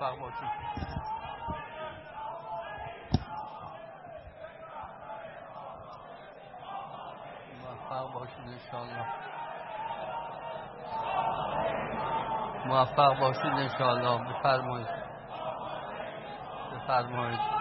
موفق باشید موفق باشید انشاءالله. موفق باشید انشاءالله. بفرمایید. بفرمایید.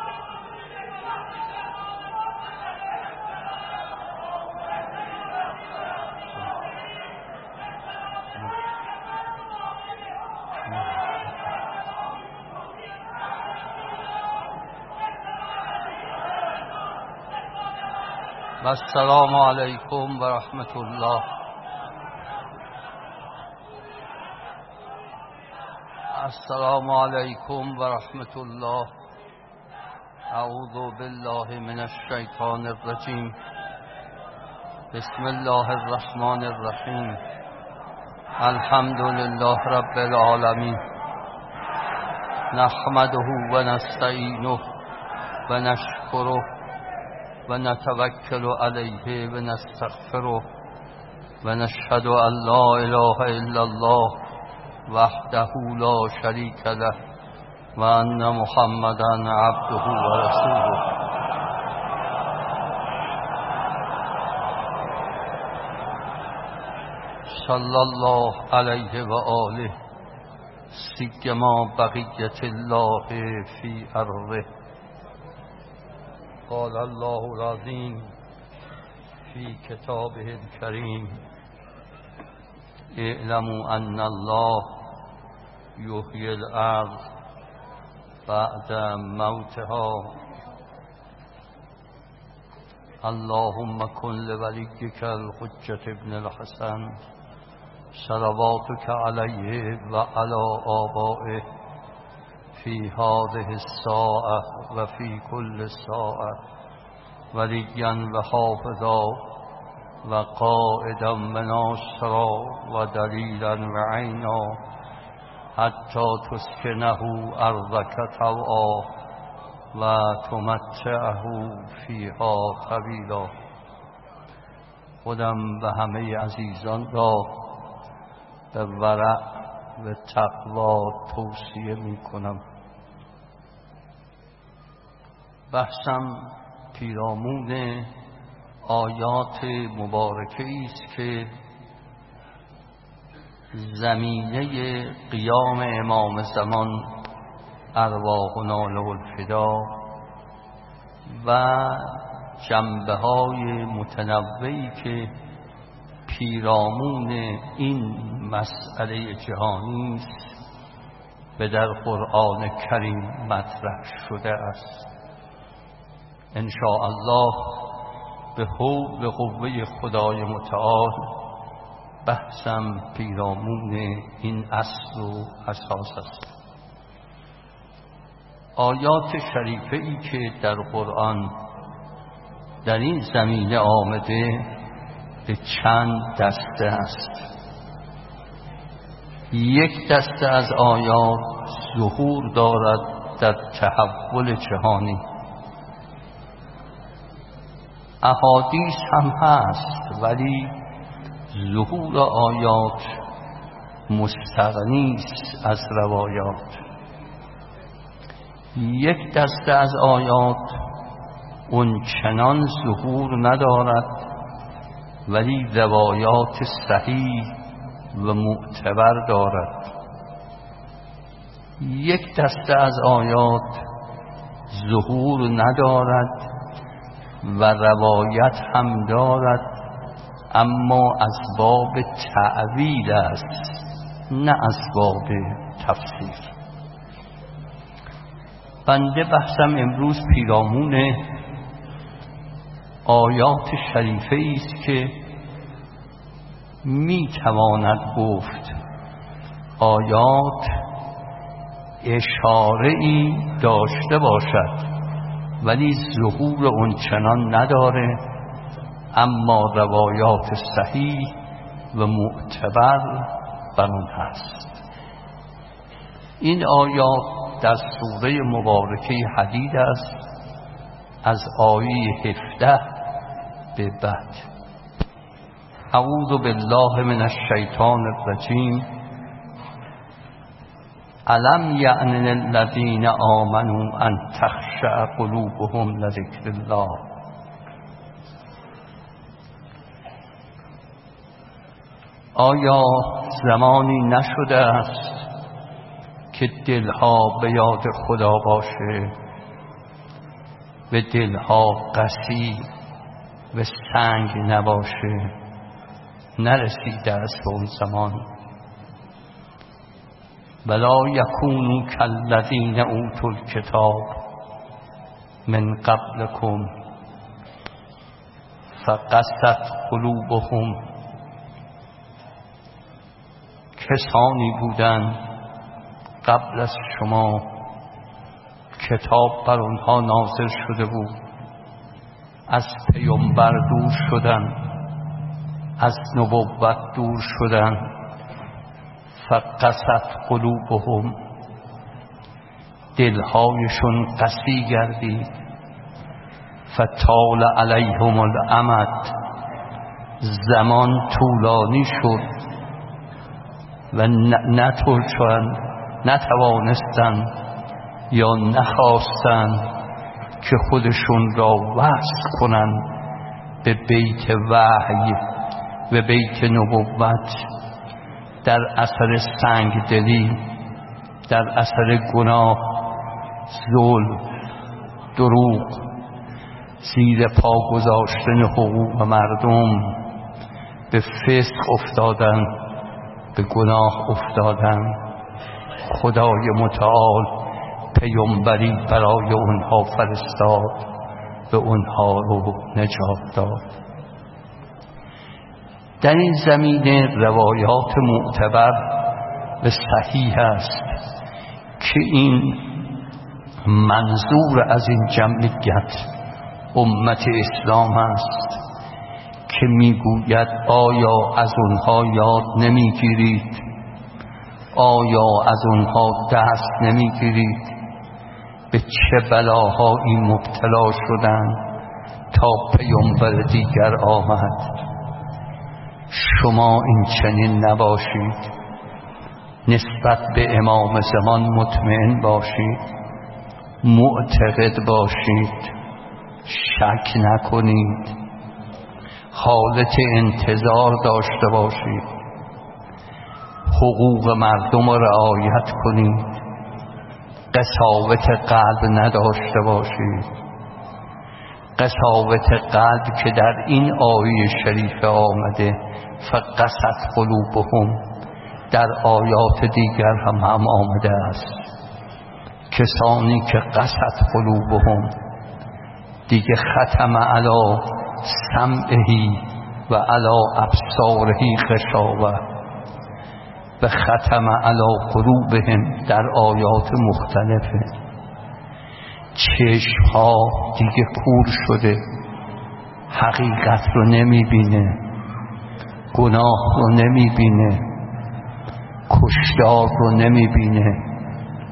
السلام علیکم و رحمت الله السلام علیکم و رحمت الله اعوذ بالله من الشیطان الرجیم. بسم الله الرحمن الرحیم. الحمد لله رب العالمین. نحمده و نستعینه و نشکره ونتوكل عليه ونستغفره ونشهد أن لا إله إلا الله وحده لا شريك له وأن محمدا عبده ورسوله. صلى الله عليه وآله سيما بقية الله في أرضه قال الله العظيم في كتابه الكريم اعلموا أن الله يحيي الأرض بعد موتها. اللهم كن لوليك الحجة ابن الحسن صلواتك عليه وعلى آبائه. في هذه الساعة وفي كل ساعة وليا وحافظا وقائدا وناصرا ودليلا وعينا حتى تسكنه أرضك طوعا وتمتعه فيها طويلا خودم به همه عزیزان را به ورع و تقوا توصیه می کنم بحثم پیرامون آیات مبارکه است که زمینه قیام امام زمان ارواح نال الفدا و جنبه های متنوعی که پیرامون این مسئله جهانی به در قرآن کریم مطرح شده است. ان الله به حول قوه خدای متعال بحثم پیرامون این اصل و اساس است. آیات شریفه ای که در قرآن در این زمینه آمده به چند دسته است. یک دسته از آیات ظهور دارد در تحول جهانی. احادیث هم هست ولی ظهور آیات مستغنی از روایات. یک دسته از آیات اون چنان ظهور ندارد ولی روایات صحیح و معتبر دارد. یک دسته از آیات ظهور ندارد و روایت هم دارد اما از باب تعویل است نه از باب تفسیر. بنده بحثم امروز پیرامون آیات شریفه است که می تواند گفت آیات اشاره ای داشته باشد. ولی ظهور اون چنان نداره اما روایات صحیح و معتبر بر اون هست. این آیات در سوره مبارکه حدید است از آیه هفته به بعد. اعوذ بالله من الشیطان الرجیم. علم یعنی الذین آمنوا ان تخشع قلوبهم لذکر الله آیا زمانی نشده است که دلها به یاد خدا باشه؟ به دلها قسی و سنگ نباشه؟ نرسیده است به اون زمان. ولا یکونو کالذین اوتوا الکتاب من قبلکم فقست قلوبهم کسانی بودند قبل از شما کتاب بر اونها نازل شده بود از پیامبر دور شدن از نبوت دور شدن فقست قلوبهم. دلهایشون قسی گردید. فتال علیهم الامد. زمان طولانی شد و نتوانستند یا نخواستند که خودشون را وصل کنند به بیت وحی و بیت نبوت. در اثر سنگ دلی در اثر گناه ظلم دروغ زیر پا گذاشتن حقوق مردم به فسق افتادن به گناه افتادن. خدای متعال پیامبری برای اونها فرستاد به اونها رو نجات داد. در این زمینه روایات معتبر و صحیح است که این منظور از این جمعیت امت اسلام است که می‌گوید آیا از اونها یاد نمی‌گیرید؟ آیا از اونها دست نمی‌گیرید؟ به چه بلاهایی مبتلا شدند تا پیامبر دیگر آمد؟ شما این چنین نباشید. نسبت به امام زمان مطمئن باشید. معتقد باشید. شک نکنید. حالت انتظار داشته باشید. حقوق مردم را رعایت کنید. قصاوت قلب نداشته باشید. قصاوت قلب که در این آیه شریف آمده فقصت قلوبهم در آیات دیگر هم هم آمده است. کسانی که قصد قلوبهم دیگه ختم علا سمعهی و علا ابصارهی خشاوه و ختم علا قلوبهم در آیات مختلفه. چشم ها دیگه کور شده. حقیقت رو نمی‌بینه. گناه رو نمی‌بینه کشدار رو نمی‌بینه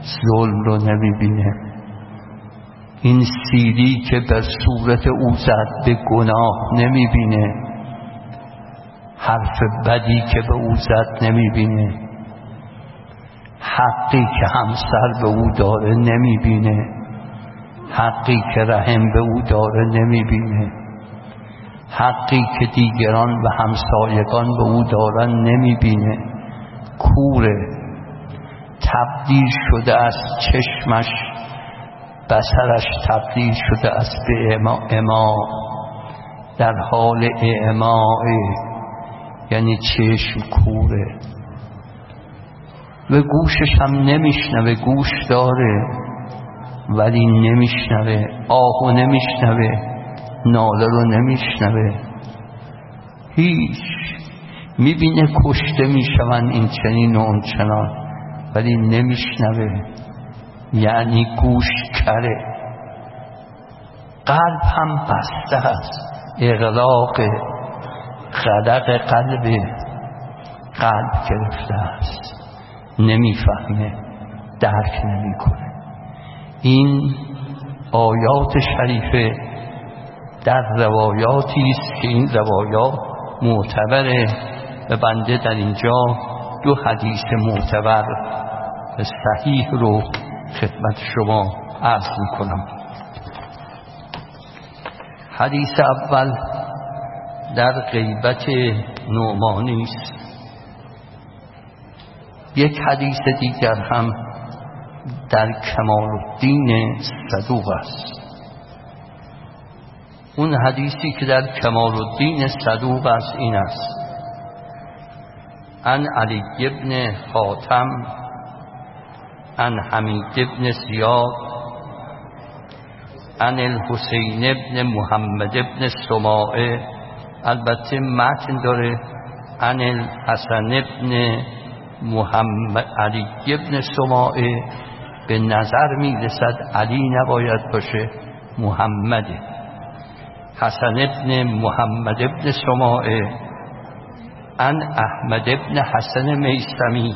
ظلم رو نمی‌بینه. این سیری که به صورت او زد به گناه نمی‌بینه. حرف بدی که به او زد نمی‌بینه. حقی که همسر به او داره نمی‌بینه. حقی که رحم به او داره نمی‌بینه. حقی که دیگران و همسایگان به او دارن نمی‌بینه. کوره تبدیل شده از چشمش بسرش تبدیل شده از به اما در حال اعماع. یعنی چشم کوره و گوشش هم نمیشنوه گوش داره ولی نمیشنوه آهو نمیشنوه. ناله رو نمیشنوه. هیچ. می‌بینه کشته میشون این چنین و چنان ولی نمیشنوه. یعنی گوش کره. قلب هم بسته است. اغلاق خدق قلب. قلب گرفته است. نمی‌فهمه. درک نمی‌کنه. این آیات شریفه در روایاتی است که این روایات معتبره و بنده در اینجا دو حدیث معتبر صحیح رو خدمت شما عرض کنم حدیث اول در غیبت نعمانی است. یک حدیث دیگر هم در کمال الدین صدوق است. اون حدیثی که در کمال الدین صدوق است این است. ان علی ابن خاتم ان حمید ابن زیاد ان الحسین ابن محمد ابن سماعه البته متن داره ان الحسن ابن محمد علی ابن سماعه به نظر می رسد علی نباید باشه محمد حسن ابن محمد ابن سماعه ان احمد ابن حسن میسمی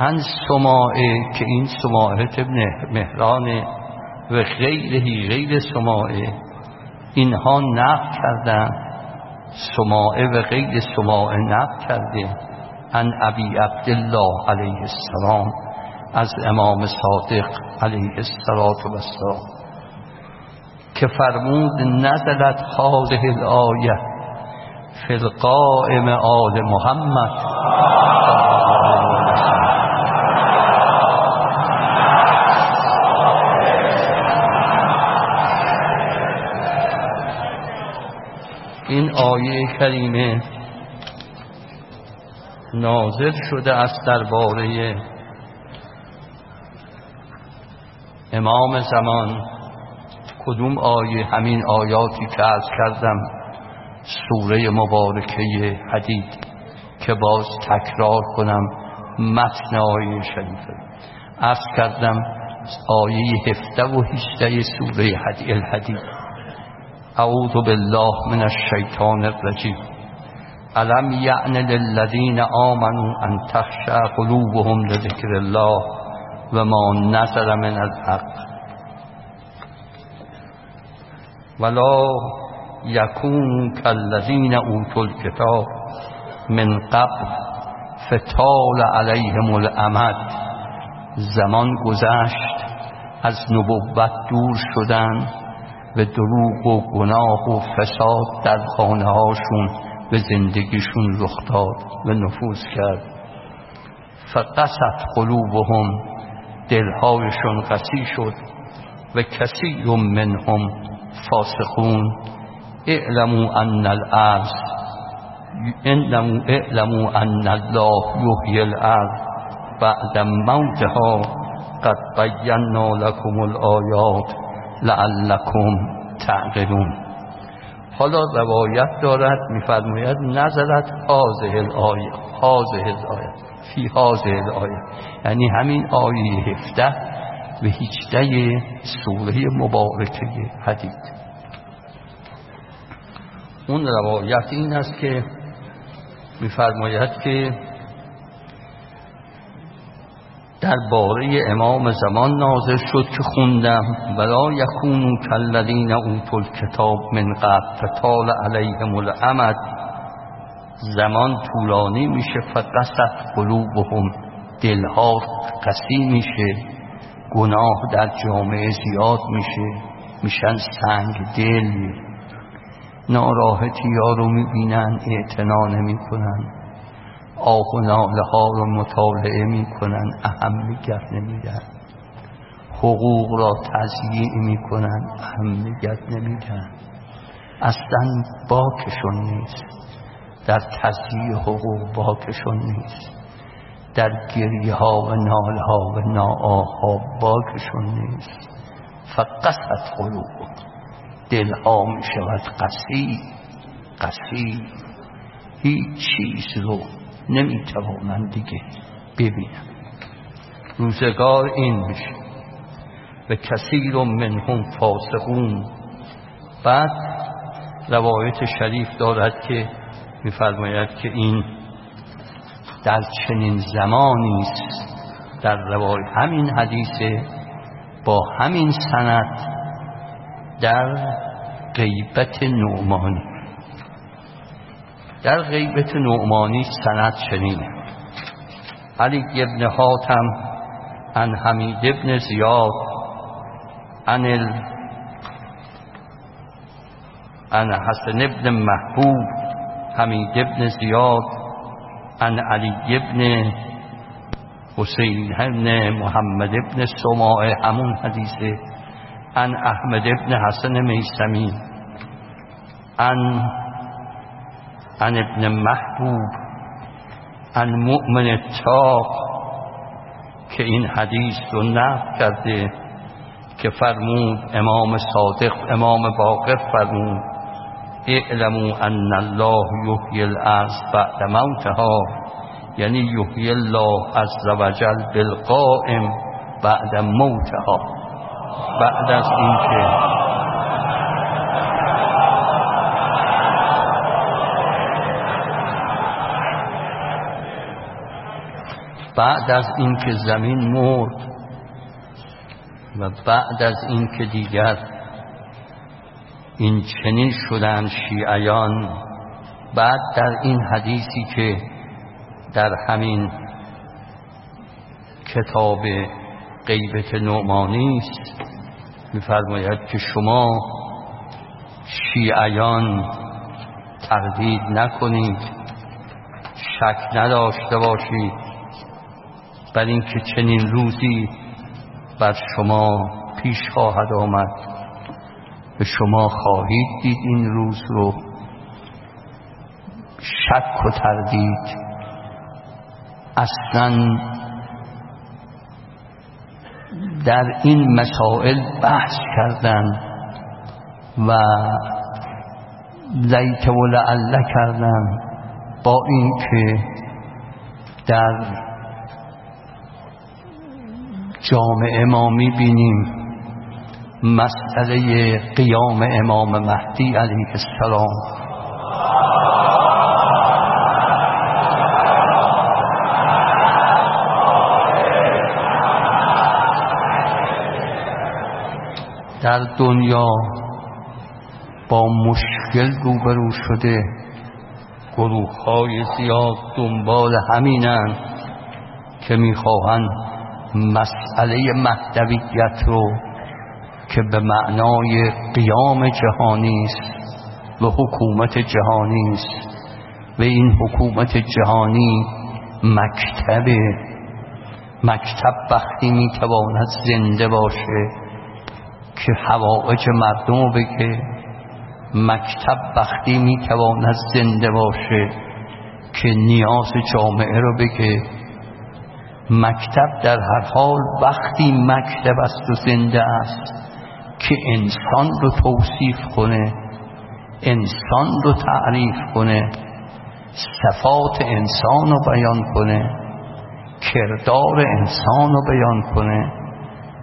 ان سماعه که این سماعه ابن مهران و غیرهی غیر سماعه. اینها نقل کردن سماعه و غیر سماعه نقل کرده. ان ابی عبدالله علیه السلام از امام صادق علیه السلام که فرمود نزلت هذه الآیه فی القائم آل محمد. این آیه کریمه نازل شده است درباره امام زمان کدوم آیه همین آیاتی که از کردم؟ سوره مبارکه حدید که باز تکرار کنم متن آیه شریفه. از کردم آیه هفته و هشته سوره حدید الحدید. اعوذ بالله من الشیطان الرجیم. علم یعن للذین آمنوا ان تخشع قلوبهم لذکر الله و ما نزل من الحق ولا یکون کالذین اوتوا الکتاب من قبل فتال علیهم الامد. زمان گذشت از نبوت دور شدن و دروغ و گناه و فساد در خانه هاشون به زندگیشون رخ داد و نفوذ کرد. فقصت قلوبهم دلهایشون قسی شد و کسی منهم فاسقون. اعلموا ان الارض اعلموا ان الله یحیی الارض بعد موتها. قد بینا لكم الآیات لعلكم تعقلون. حالا روایت دارد میفرماید نزلت حاضه الآیه حاضه الآیه. فی حاضه الآیه. یعنی همین آیه هفته و هیچده سوره مبارکه حدید. اون روایت این است که میفرماید که در باره امام زمان نازل شد که خوندم ولا یکونو کالذین اوتوا الکتاب من قبل فطال علیهم الامد. زمان طولانی میشه فقصت قلوبهم دلها قسی میشه. گناه در جامعه زیاد میشه. میشن سنگ دل. ناراحتی ها رو می‌بینن اعتنا نمی‌کنن. آه و ناله ها رو مطالعه می‌کنن اهمیت نمیدن حقوق را تضییع می‌کنن اهمیت نمیدن اصلا باکشون نیست. در تضییع حقوق باکشون نیست. در گریه ها و ناله ها و ناآه ها باکشون نیست. فقصت قلوب دل ها می شود قسی قسی هیچ چیز رو نمی توانم دیگه ببینم. روزگار این میشه. و کثیر منهم فاسقون. بعد روایت شریف دارد که میفرماید که این در چنین زمانی است. در روایت همین حدیث با همین سند در غیبت نعمانی. در غیبت نعمانی سند چنینه. علی ابن حاتم عن حمید ابن زیاد عن ال... عن حسن ابن محبوب حمید ابن زیاد عن علی ابن حسین ابن محمد ابن سماع همون حدیثه. عن احمد ابن حسن میسمی عن عن ابن محبوب. عن مؤمن تاق که این حدیث رو نقل کرده که فرمود امام صادق امام باقر فرمود. اعلموا ان الله یحیی الارض بعد موتها یعنی یحیی الله عز وجل بالقائم بعد موتها. بعد از اینکه بعد از اینکه زمین مرد و بعد از اینکه دیگر این چنین شدن شیعیان بعد در این حدیثی که در همین کتاب غیبت نعمانی است میفرماید که شما شیعیان تردید نکنید شک نداشته باشید بر اینکه چنین روزی بر شما پیش خواهد آمد. شما خواهید دید این روز رو. شک و تردید. اصلا در این مسائل بحث کردن و لیت و لعله کردن با اینکه در جامعه ما می‌بینیم مسئله قیام امام مهدی علیه السلام. در دنیا با مشکل روبرو شده گروه های زیاد دنبال همینند که می‌خواهند مسئله مهدویت رو که به معنای قیام جهانی است و حکومت جهانی است. و این حکومت جهانی مکتب مکتب وقتی می‌تواند زنده باشه که حوائج مردم رو بگه. مکتب وقتی می‌تواند زنده باشه که نیاز جامعه رو بگه. مکتب در هر حال وقتی مکتب است و زنده است که انسان رو توصیف کنه انسان رو تعریف کنه صفات انسان رو بیان کنه کردار انسان رو بیان کنه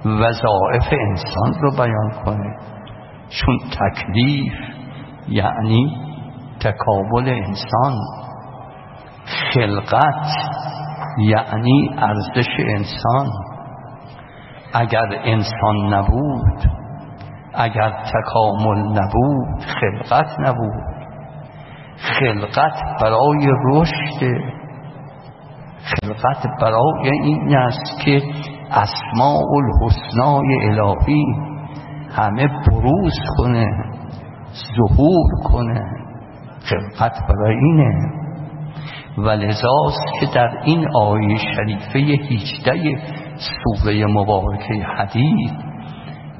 وظائف انسان رو بیان کنه. چون تکلیف یعنی تکامل انسان. خلقت یعنی ارزش انسان. اگر انسان نبود اگر تکامل نبود خلقت نبود. خلقت برای رشد. خلقت برای این است که اسماء الحسنای الهی همه بروز کنه ظهور کنه. خلقت برای اینه. و که در این آیه شریفه 18 سوره مبارکه حدید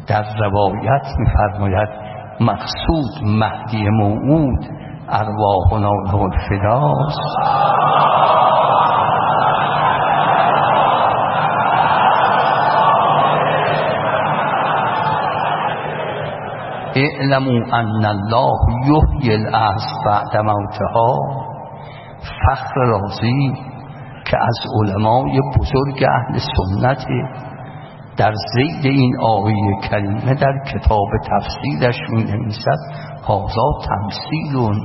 در روایت میفرماید مقصود مهدی موعود ارواحنا له الفداست اعلموا ان الله یحیی الارض بعد موتها. فخر رازی که از علمای بزرگ اهل سنت در زید این آیه کریمه در کتاب تفسیرش می نویسد هازا تمثیلون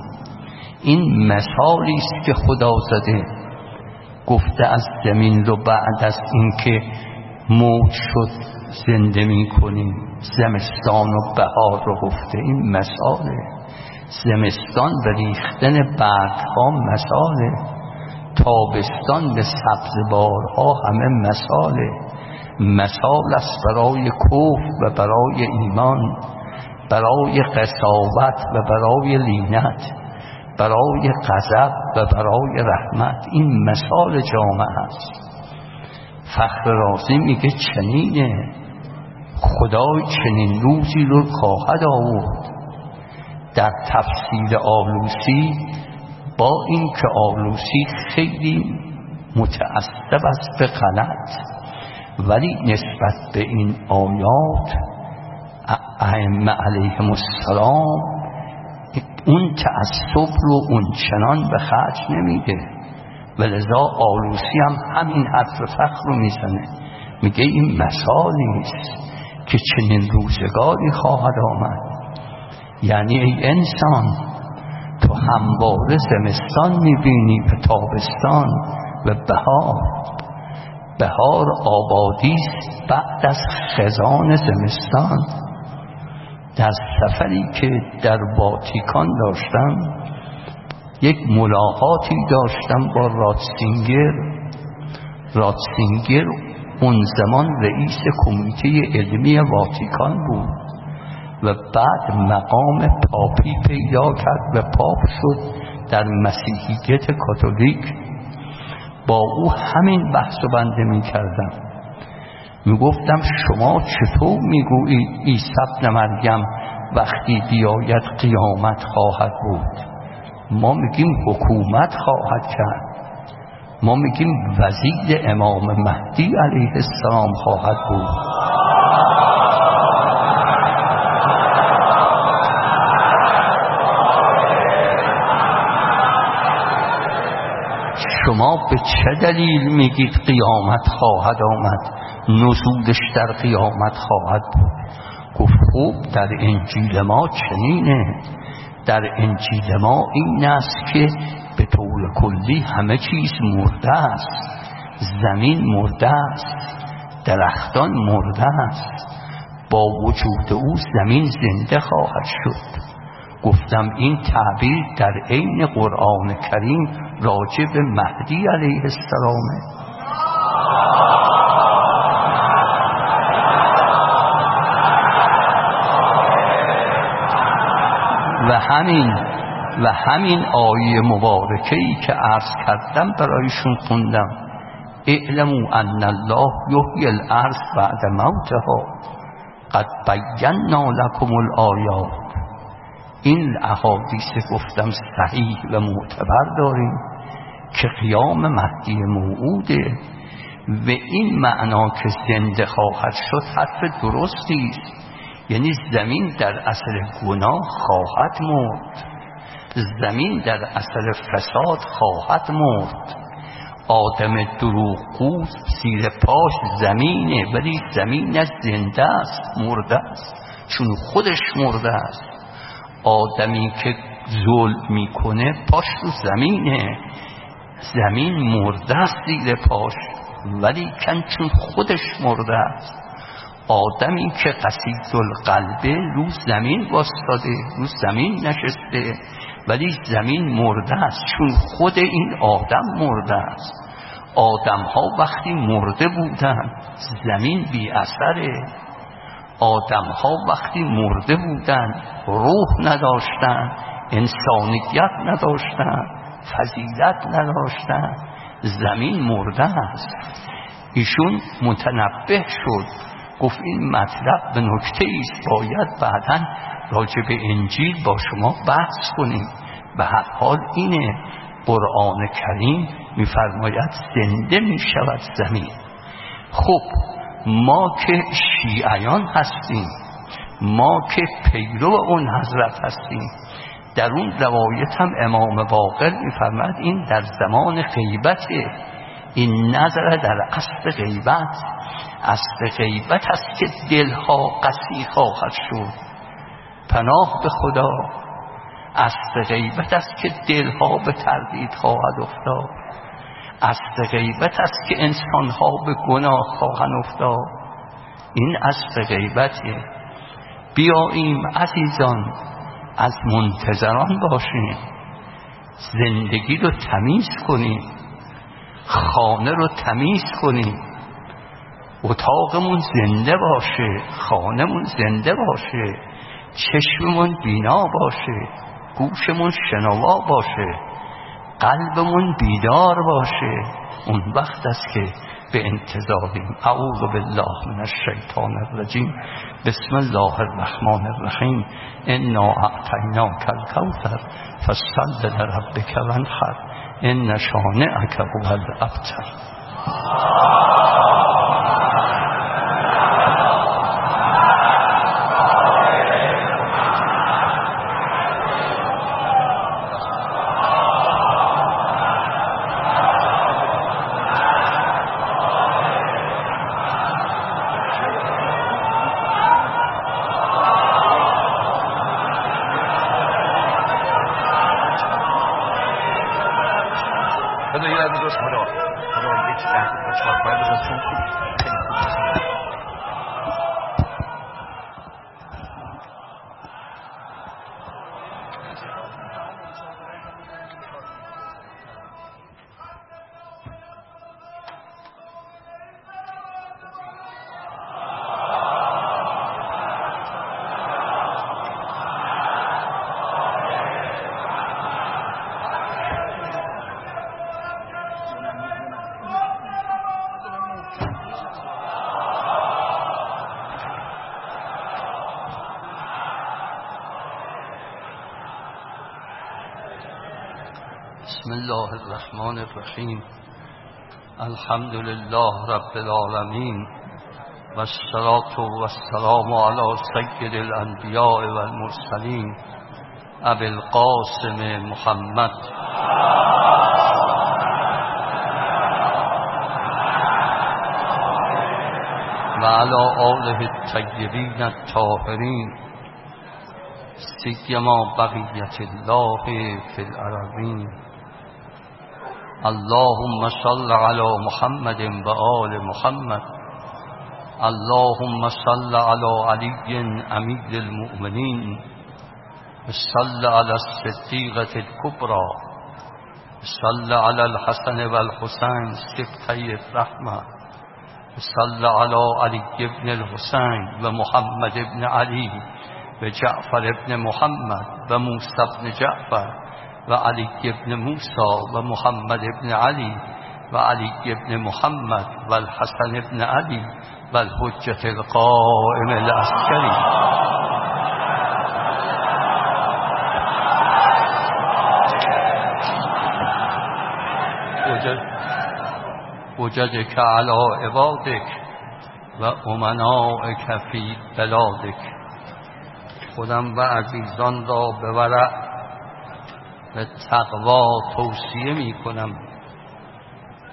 این مثالی است که خدا زده. گفته از زمین رو بعد از اینکه موت شد زنده می کنیم زمستان و بهار رو گفته. این مثاله زمستان به ریختن برگها مثاله تابستان به سبزبارها همه مثاله مثال است برای کوف و برای ایمان برای قصاوت و برای لینت برای غضب و برای رحمت. این مثال جامعه است. فخر رازی میگه چنینه. خدای چنین روزی رو خواهد آورد. در تفسیر آلوسی با اینکه آلوسی خیلی متعصب است به غلط ولی نسبت به این آیات ائمه علیهم السلام اون تعصب رو اون چنان به خرج نمیده. ولذا آلوسی هم همین حرف فخر رو می‌زنه. میگه این مثالی است که چنین روزگاری خواهد آمد. یعنی ای انسان تو همواره زمستان می‌بینی به تابستان و بهار. بهار آبادی بعد از خزان زمستان. در سفری که در واتیکان داشتم یک ملاقاتی داشتم با راتسینگر. راتسینگر اون زمان رئیس کمیته علمی واتیکان بود و بعد مقام پاپی پیدا کرد و پاپ شد در مسیحیت کاتولیک. با او همین بحث و بنده می کردم می گفتم شما چطور می گویید عیسی مریم وقتی بیاید قیامت خواهد بود؟ ما میگیم حکومت خواهد کرد. ما میگیم وزیر امام مهدی علیه السلام خواهد بود. شما به چه دلیل میگید قیامت خواهد آمد؟ نزولش در قیامت خواهد بود. گفت خوب در انجیل ما چنینه. در انجیل ما این است که به طور کلی همه چیز مرده است. زمین مرده است. درختان مرده است. با وجود او زمین زنده خواهد شد. گفتم این تعبیر در عین قرآن کریم راجع به مهدی علیه السلامه و همین و همین آیه مبارکه ای که عرض کردم برایشون خوندم. اعلمو ان الله یحیی الارض بعد موتها. قد بینا لکم الآیات. این احادیث گفتم صحیح و معتبر داریم که قیام مهدی موعوده و این معنا که زنده خواهد شد حرف درستی است. یعنی زمین در اصل گناه خواهد مرد. زمین در اثر فساد خواهد مرد. آدم دروغگو زیر پاش زمینه ولی زمین زنده است مرده است. چون خودش مرده است. آدمی که ظلم می‌کنه پاش رو زمینه. زمین مرده است زیر پاش ولی کن چون خودش مرده است. آدمی که قصید القلبه رو زمین واستاده رو زمین نشسته ولی زمین مرده است. چون خود این آدم مرده است. آدم ها وقتی مرده بودن زمین بی اثره آدم ها وقتی مرده بودن روح نداشتن انسانیت نداشتن فضیلت نداشتن زمین مرده است. ایشون متنبه شد گفت این مطلب به نکته است باید بعدا راجع به انجیل با شما بحث کنیم. به هر حال اینه قرآن کریم میفرماید زنده می شود زمین. خب ما که شیعیان هستیم ما که پیرو اون حضرت هستیم. در اون روایت هم امام باقر میفرماید این در زمان غیبته. این نظر در اصل غیبت. اصل غیبت است که دلها قسی خواهد شد. پناه به خدا. اصل غیبت است که دلها به تردید خواهد افتاد. اصل غیبت است که انسانها به گناه خواهند افتاد. این اصل غیبته بیاییم عزیزان از منتظران باشیم. زندگی رو تمیز کنیم. خانه رو تمیز کنیم. اتاقمون زنده باشه خانمون زنده باشه چشممون بینا باشه گوشمون شنوا باشه. قلبمون بیدار باشه. اون وقت است که به انتظاریم. اعوذ بالله من الشیطان الرجیم. بسم الله الرحمن الرحیم. انا اعطیناک الکوثر فصل لربک وانحر. ان شانئک هو الابتر. الرحمن الرحیم. الحمد لله رب العالمین والصلاة والسلام على سید الانبیاء والمرسلین ابی القاسم محمد. وعلى آله الطیبین الطاهرین. سیما بقیت الله فی الارضین. اللهم صل على محمد وآل محمد. اللهم صل على علي أمير المؤمنين. صل على الصديقة الكبرى. صل على الحسن والحسين سبتي الرحمة. صل على علي بن الحسين ومحمد بن علي وجعفر بن محمد وموسى بن جعفر. و علی ابن موسى و محمد ابن علی و علی ابن محمد و الحسن ابن علی و الحجت القائم العسکری. وجدك على عبادك و امنائك فی بلادك خودم و عزیزان را به و تقوا توصیه می کنم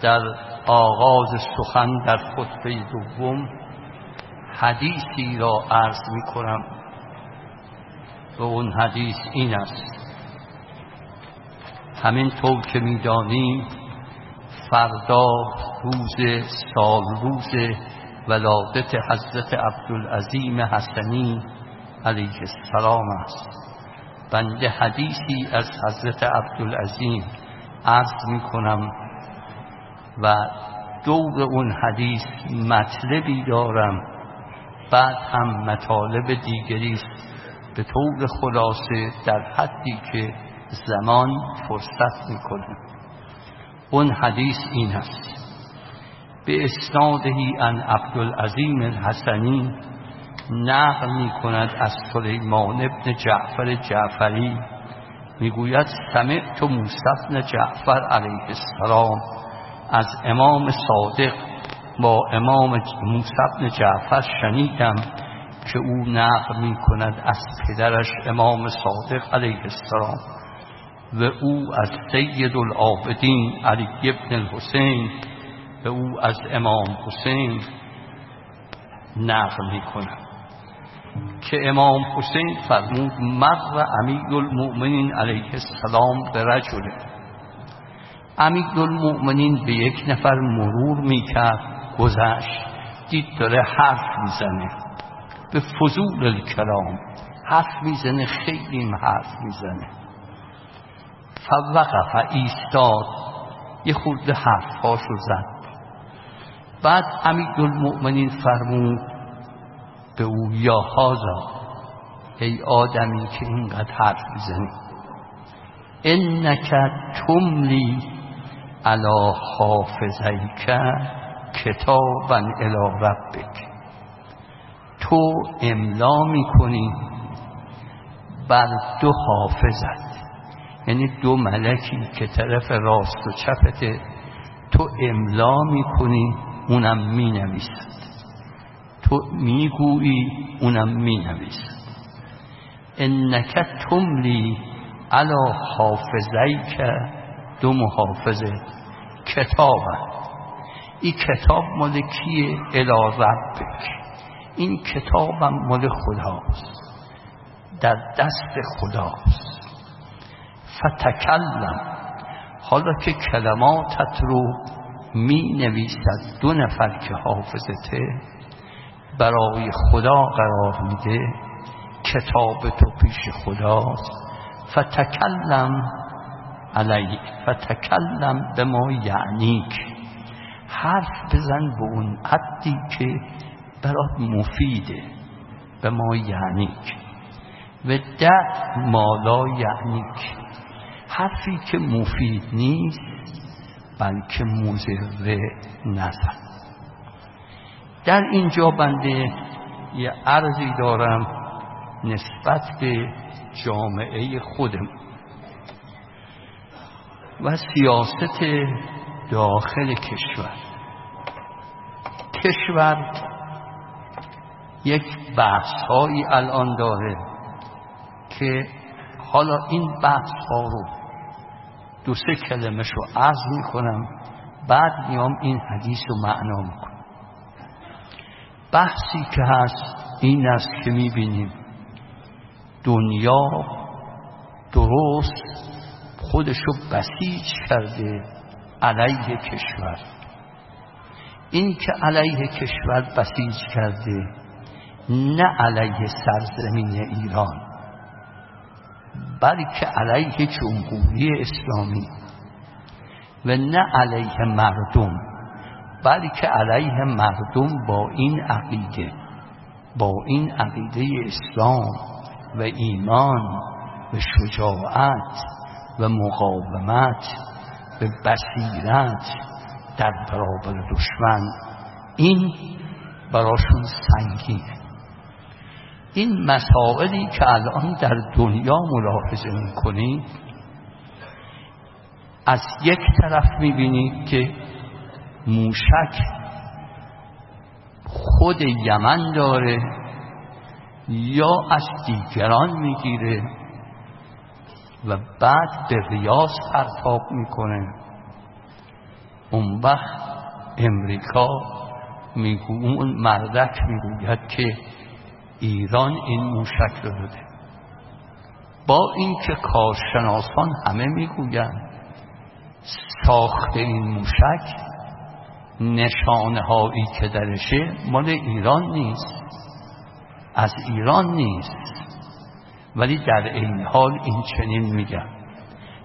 در آغاز سخن در خطبه دوم حدیثی را عرض می کنم و اون حدیث این است. همین طور که می‌دانیم فردا روز سال روز ولادت حضرت عبدالعظیم حسنی علیه السلام است. بنده حدیثی از حضرت عبدالعظیم عرض می کنم و دور اون حدیث مطلبی دارم. بعد هم مطالب دیگری است. به طور خلاصه در حدی که زمان فرصت می‌کنه. اون حدیث این است. به اسنادهی ان عبدالعظیم الحسنی نقل می کند از سلیمان ابن جعفر جعفری. می‌گوید سمعت موسی ابن جعفر علیه السلام از امام صادق با امام موسی ابن جعفر شنیدم که او نقل می کند از پدرش امام صادق علیه السلام و او از سید العابدین علی ابن الحسین و او از امام حسین نقل می کند که امام حسین فرمود مر امیر المؤمنین علیه السلام به رجله امیر المؤمنین به یک نفر مرور می‌کرد گذشت دید داره حرف می‌زنه. به فضول الکلام حرف می‌زنه خیلی حرف می‌زنه. فوقف ایستاد یه خورده حرفهاشو زد. بعد المؤمنین فرمود به او یا هازا ای آدمی که اینقدر حرف می‌زنی. انک تملی علا حافظیک کتابا الی ربک. تو املا می‌کنی بر دو حافظت. یعنی دو ملکی که طرف راست و چپته. تو املا می‌کنی اونم می‌نویسد. تو می‌گویی اونم می‌نویسد انک تملی علا حافظیک دو محافظه کتاب. این کتاب مال کیه الی ربک؟ این کتابم مال خداست. در دست خداست. فتکلم. حالا که کلماتت رو می نویسد دو نفر که حافظته برای خدا قرار میده کتاب تو پیش خداست. فتکلم علی فتکلم به ما یعنیک حرف بزن به اون عدی که برات مفیده به ما یعنیک و ده مالا یعنیک حرفی که مفید نیست بلکه مزره نزن در اینجا بنده یه عرضی دارم نسبت به جامعه خودم و سیاست داخل کشور. کشور یک بحث الان داره که حالا این بحث ها رو دو سه کلمه رو عرض می‌کنم بعد میام این حدیث رو معنا می‌کنم. بحثی که هست این است که می‌بینیم. دنیا درست خودشو بسیج کرده علیه کشور. این که علیه کشور بسیج کرده نه علیه سرزمین ایران بلکه علیه جمهوری اسلامی و نه علیه مردم. بلکه علیه مردم با این عقیده با این عقیده اسلام و ایمان و شجاعت و مقاومت و بصیرت در برابر دشمن. این براشون سنگینه. این مسائلی که الان در دنیا ملاحظه می‌کنید از یک طرف می‌بینید که موشک خود یمن داره یا از دیگران می‌گیره و بعد به ریاض پرتاب می‌کنه. اون وقت امریکا میگو اون مردک می‌گوید که ایران این موشک رو داده. با اینکه کارشناسان همه می‌گویند ساخت این موشک نشانه هایی که درشه مال ایران نیست. از ایران نیست. ولی در این حال این چنین میگن.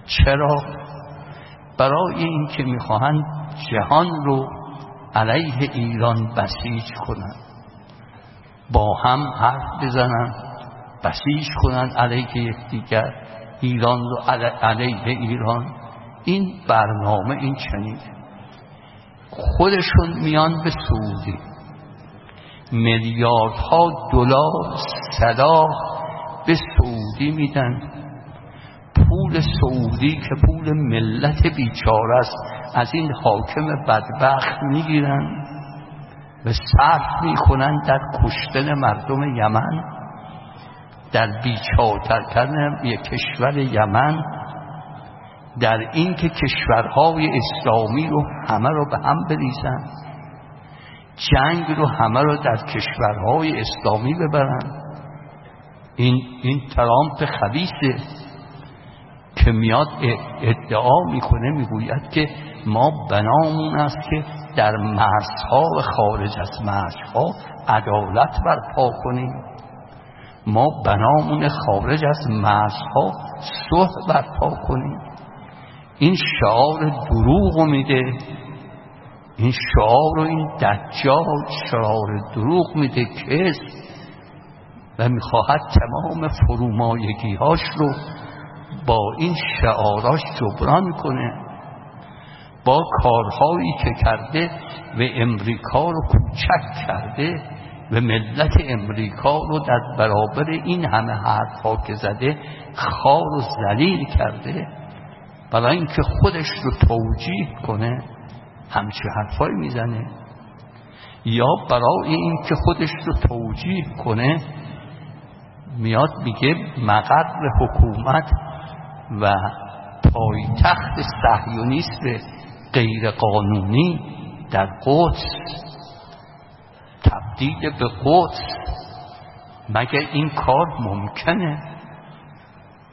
چرا؟ برای اینکه می‌خواهند جهان رو علیه ایران بسیج کنند. با هم حرف بزنن بسیج کنن علیه یکدیگر ایران رو علیه ایران. این برنامه این چنینه. خودشون میان به سعودی میلیاردها دلار صدا به سعودی میدن. پول سعودی که پول ملت بیچاره است از این حاکم بدبخت می‌گیرن و صرف می‌کنن در کشتن مردم یمن در بیچارتر کردن یک کشور یمن. در اینکه کشورهای اسلامی رو همه رو به هم بریزن. جنگ رو همه رو در کشورهای اسلامی ببرن. این این ترامپ خبیثه که میاد ادعا می‌کنه می‌گوید که ما بنامون است که در مرزها و خارج از مرزها عدالت برپا کنیم. ما بنامون خارج از مرزها صلح برپا کنیم. این شعار دروغ میده این شعار و این دجال شعار دروغ میده کس. و می‌خواهد تمام فرومایگی هاش رو با این شعاراش جبران کنه. با کارهایی که کرده و امریکا رو کوچک کرده و ملت امریکا رو در برابر این همه حرفا که زده خار و زلیل کرده. برای اینکه خودش رو توجیه کنه همچه حرفایی می‌زنه. یا برای اینکه خودش رو توجیه کنه میاد میگه مقر حکومت و پایتخت صهیونیست غیر قانونی در قدس. تبدیل به قدس. مگر این کار ممکنه؟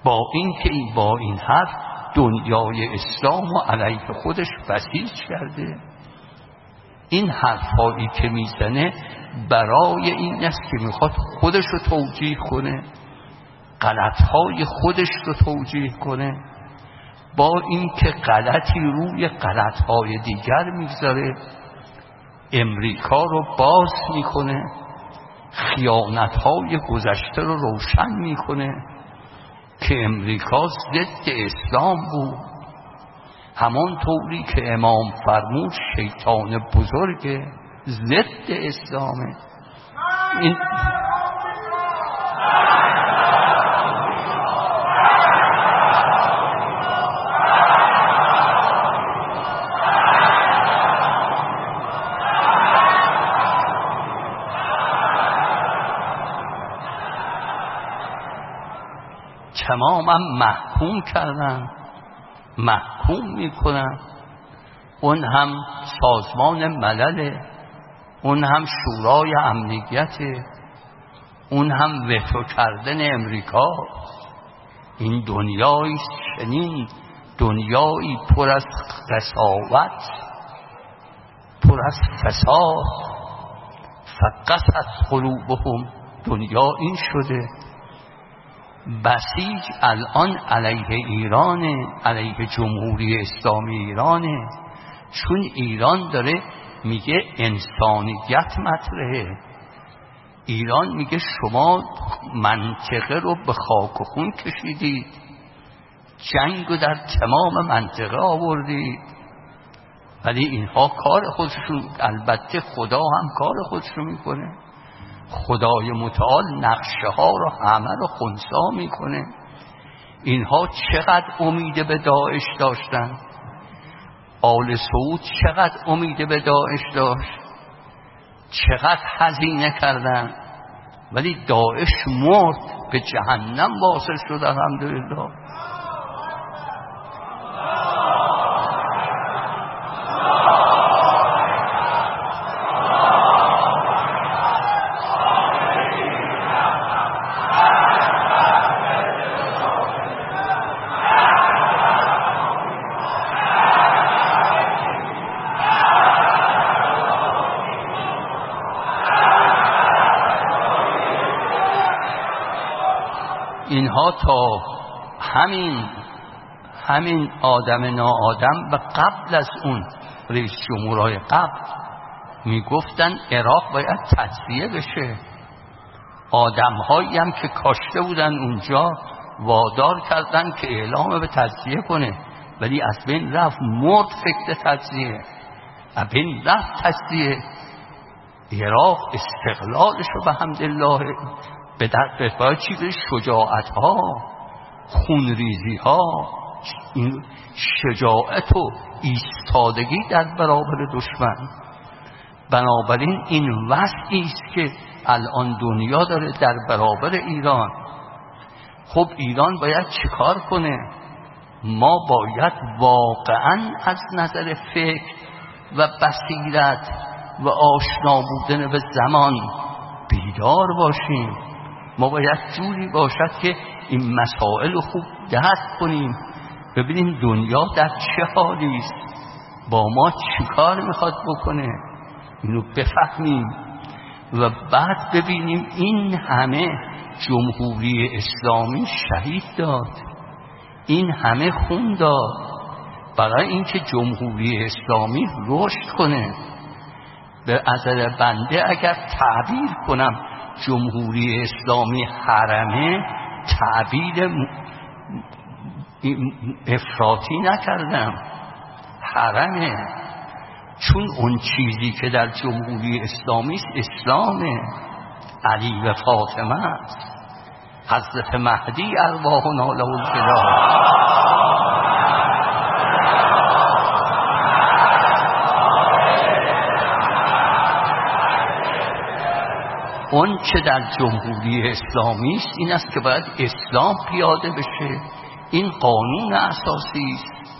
با این با این حرف دنیای اسلام و علیه خودش بسیج کرده. این حرفایی که می‌زنه برای این است که می‌خواد خودش رو توجیه کنه غلطهای خودش رو توجیه کنه. با اینکه غلطی روی غلطهای دیگر می‌گذاره امریکا رو باز می‌کنه خیانتهای گذشته رو روشن می‌کنه. که امریکا ضد اسلام بود. همان طوری که امام فرمود شیطان بزرگ ضد اسلامه. این تماما محکوم کردن محکوم می‌کنن اون هم سازمان ملل اون هم شورای امنیت اون هم وتو کردن امریکا. این دنیای چنین دنیایی پر از قصاوت پر از فساد. فقط از قلوبهم دنیا این شده. بسیج الان علیه ایران علیه جمهوری اسلامی ایرانه چون ایران داره میگه انسانیت مطرحه. ایران میگه شما منطقه رو به خاک و خون کشیدید. جنگ رو در تمام منطقه آوردید. ولی اینها کار خودشون البته خدا هم کار خودشون می‌کنه. خدای متعال نقشه ها رو همه رو خونسا می‌کنه. اینها چقدر امید به داعش داشتن؟ آل سعود چقدر امید به داعش داشت؟ چقدر هزینه کردن؟ ولی داعش مرد به جهنم واصل شد الحمدلله اینها تا همین همین آدم ناآدم و قبل از اون رئیس جمهورهای قبل می‌گفتن عراق باید تجزیه بشه. آدم هایی هم که کاشته بودن اونجا وادار کردن که اعلام به تجزیه کنه. ولی از بین رفت مرد فکر تجزیه از بین رفت تجزیه. عراق استقلالش رو به حمدالله به در چی؟ به شجاعت ها خونریزی ها این شجاعت و ایستادگی در برابر دشمن. بنابراین این وضعی است که الان دنیا داره در برابر ایران. خب ایران باید چیکار کنه؟ ما باید واقعا از نظر فکر و بصیرت و آشنا بودن به زمان بیدار باشیم. ما باید جوری باشد که این مسائل خوب درک کنیم. ببینیم دنیا در چه حالی است. با ما چیکار می‌خواد بکنه؟ اینو بفهمیم. و بعد ببینیم این همه جمهوری اسلامی شهید داد. این همه خون داد. برای اینکه جمهوری اسلامی رشد کنه. به نظر بنده اگر تعبیر کنم جمهوری اسلامی حرمه تعبیر افراطی نکردم. حرمه. چون اون چیزی که در جمهوری اسلامی است اسلامه علی و فاطمه است. حضرت مهدی ارواح ناله اون در جمهوری اسلامی است این است که باید اسلام پیاده بشه. این قانون اساسی است.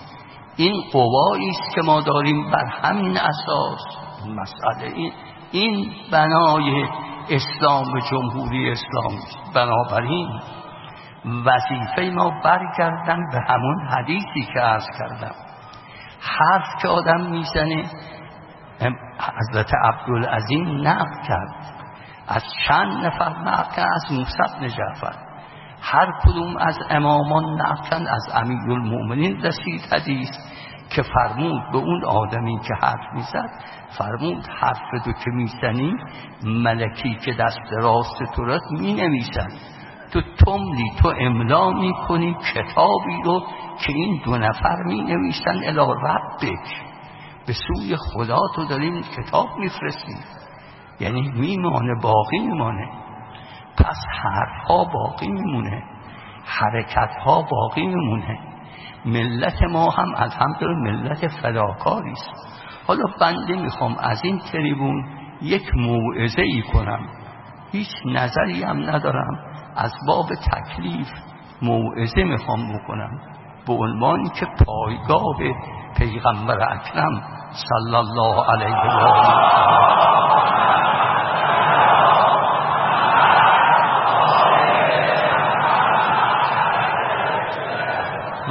این قوایی است که ما داریم بر همین اساس. مسئله این این بنای اسلام جمهوری اسلامی است. بنابراین وظیفه ما برگردن به همون حدیثی که عرض کردم. حرف که آدم می‌زنه حضرت عبدالعظیم نقل کرد. از چند نفر نقل از موسی بن جعفر هر کدوم از امامان نقل از امیر المؤمنین رسید حدیث که فرمود به اون آدمی که حرف می‌زد فرمود حرف دو که می‌زنی ملکی که دست راست تو را می نویسن تو تملی تو املا می‌کنی کتابی رو که این دو نفر می نویسن الا ربک. به سوی خدا تو داریم کتاب میفرستی یعنی میمانه باقی میمانه پس حرفها باقی میمونه. حرکتها باقی میمونه. ملت ما هم از همطور ملت فداکاری است. حالا بنده می‌خوام از این تریبون یک موعظه ای کنم. هیچ نظری هم ندارم. از باب تکلیف موعظه می‌خوام بکنم. به عنوانی که پایگاه پیغمبر اکرم صلی الله علیه و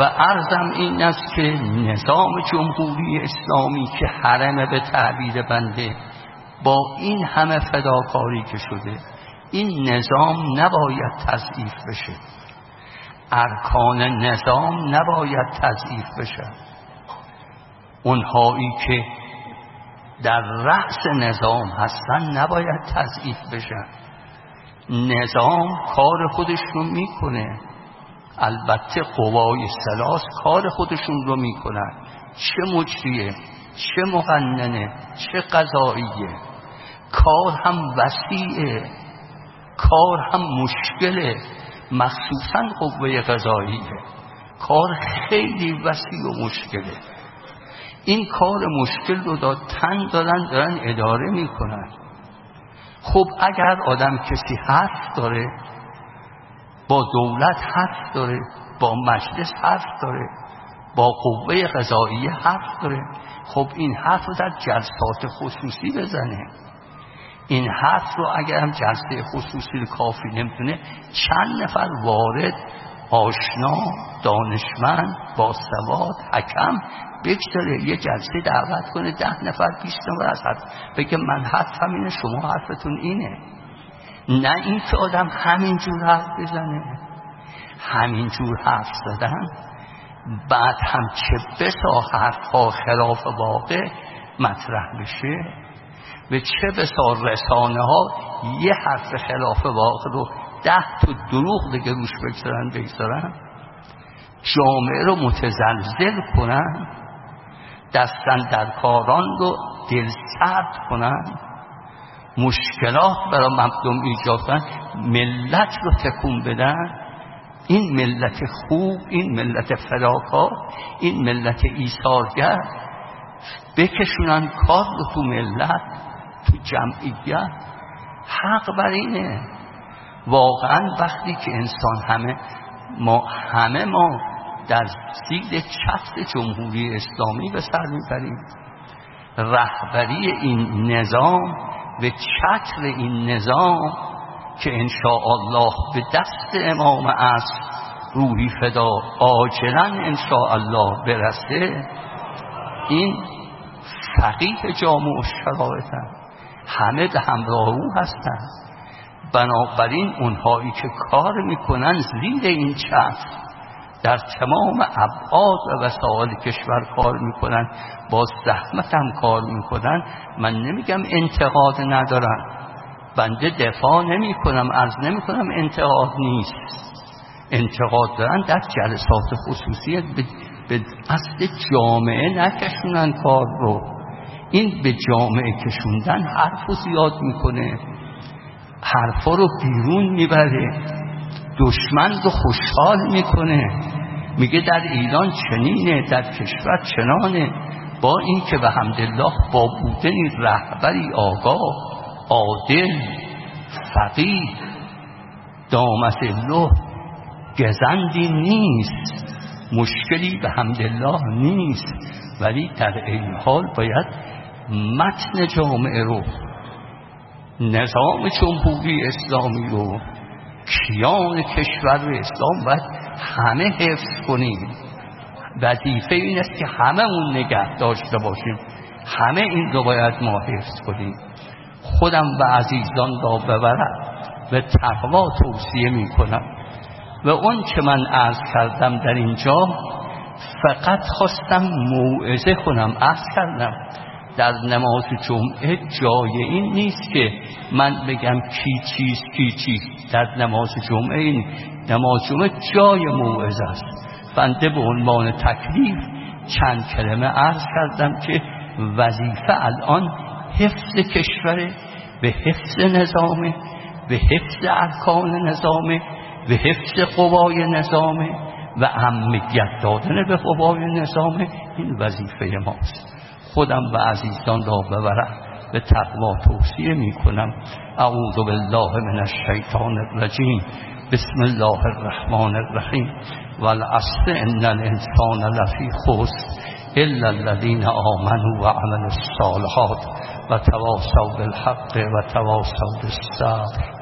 و ارزم این است که نظام جمهوری اسلامی که حرم به تعبیر بنده با این همه فداکاری که شده این نظام نباید تضعیف بشه. ارکان نظام نباید تضعیف بشه. اونهایی که در رأس نظام هستن نباید تضعیف بشن. نظام کار خودش رو می‌کنه. البته قوای سلاس کار خودشون رو می‌کنن. چه مجریه چه مقننه چه قضاییه. کار هم وسیعه کار هم مشکله. مخصوصا قوه قضاییه. کار خیلی وسیع و مشکله. این کار مشکل رو دا تن دارن دارن اداره می‌کنن. خب اگر آدم کسی حرف داره با دولت حرف داره با مجلس حرف داره با قوه قضایی حرف داره. خب این حرف رو در جلسات خصوصی بزنه. این حرف رو اگر هم جلسه خصوصی رو کافی نمی‌تونه چند نفر وارد آشنا دانشمند با سواد حکم بگذاره یه جلسه دعوت کنه ده نفر بیست نفر از حرف بگه من حرفم اینه شما حرفتون اینه. نه این که آدم همینجور حرف بزنه. همینجور حرف زدن بعد هم چه بسا حرفها خلاف واقع مطرح بشه. و چه بسا رسانه ها یه حرف خلاف واقع رو ده تا دروغ دیگه روش بگذارن بگذارن. جامعه رو متزلزل کنن. دستن در کاران رو دل سرد کنن. مشکلات برای مردم ایجاد ملت رو تکون بدن. این ملت خوب این ملت فداکار این ملت ایثارگر. بکشونن کار رو تو ملت تو جمعیت. حق بر اینه. واقعا وقتی که انسان همه ما همه ما در زیر چتر جمهوری اسلامی به سر می‌بریم. رهبری این نظام به چتر این نظام که الله به دست امام عصر روحی فدا آجلا الله برسه این فقیه جامع و شرایطن همه به همراه او هستن. بنابراین اونهایی که کار می‌کنن زیر این چتر. در تمام ابعاد و وسایل کشور کار می‌کنن با زحمت هم کار می‌کنن. من نمیگم انتقاد ندارن. بنده دفاع نمی کنم از نمی کنم انتقاد نیست. انتقاد دارن در جلسات خصوصی به اصل جامعه نکشونن کار رو. این به جامعه کشوندن حرف رو زیاد می‌کنه. حرفا رو بیرون می‌بره. دشمن رو خوشحال می‌کنه. میگه در ایران چنینه در کشور چنانه. با اینکه به حمدالله با بودن رهبری آگاه عادل فقیه دامت الله گزندی نیست. مشکلی به حمدالله نیست. ولی در این حال باید متن جامعه رو نظام جمهوری اسلامی رو کیان کشور اسلام باید همه حفظ کنیم. وظیفه این است که همه اون نگه داشته باشیم. همه این رو باید ما حفظ کنیم. خودم و عزیزان را ببرد به تقوا توصیه می کنم و اون که من عرض کردم در اینجا فقط خواستم موعظه کنم عرض کردم. در نماز جمعه جای این نیست که من بگم کی چیز کی چیز در نماز جمعه این نماز جمعه جای موعظه است. بنده به عنوان تکلیف چند کلمه عرض کردم که وظیفه الان حفظ کشور به حفظ نظامه به حفظ ارکان نظامه به حفظ قوای نظامه و اهمیت دادن به قوای نظامه. این وظیفه ماست. خودم و عزیزان را ببرم. به تقوا توصیه می کنم اعوذ بالله من الشیطان الرجیم. بسم الله الرحمن الرحیم. والعصر ان الانسان لفی خسر الا الذين آمنوا وعملوا الصالحات و تواصوا بالحق و تواصوا بالصبر.